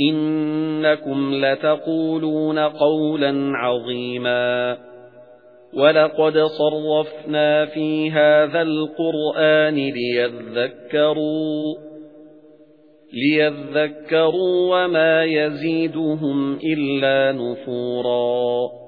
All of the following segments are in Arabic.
إِنَّكُمْ لَتَقُولُونَ قَوْلًا عَظِيمًا. وَلَقَدْ صَرَّفْنَا فِي هَذَا الْقُرْآنِ لِيَذَّكَّرُوا لِيَذَّكَّرُوا وَمَا يَزِيدُهُمْ إِلَّا نُفُورًا.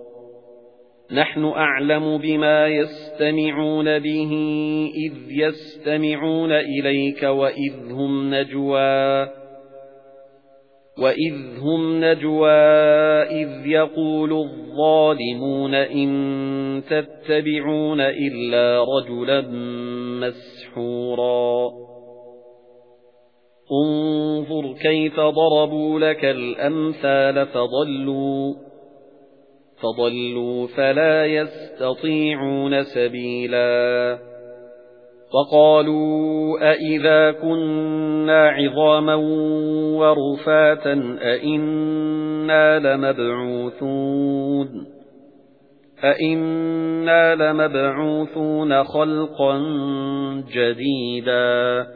نَحْنُ أَعْلَمُ بِمَا يَسْتَمِعُونَ بِهِ إِذْ يَسْتَمِعُونَ إِلَيْكَ وَإِذْ هُمْ نَجْوَى وَإِذْ هُمْ نَجْوَى إِذْ يَقُولُ الظَّالِمُونَ إِن تَتَّبِعُونَ إِلَّا رَجُلًا مَّسْحُورًا. انظُرْ كَيْفَ ضَرَبُوا لَكَ الْأَمْثَالَ فَضَلُّوا. فَضَلُّوا فَلَا يَسْتَطِيعُونَ سَبِيلًا. وَقَالُوا أَإِذَا كُنَّا عِظَامًا وَرُفَاتًا أَإِنَّا لَمَبْعُوثُونَ أَإِنَّا لَمَبْعُوثُونَ خَلْقًا جَدِيدًا.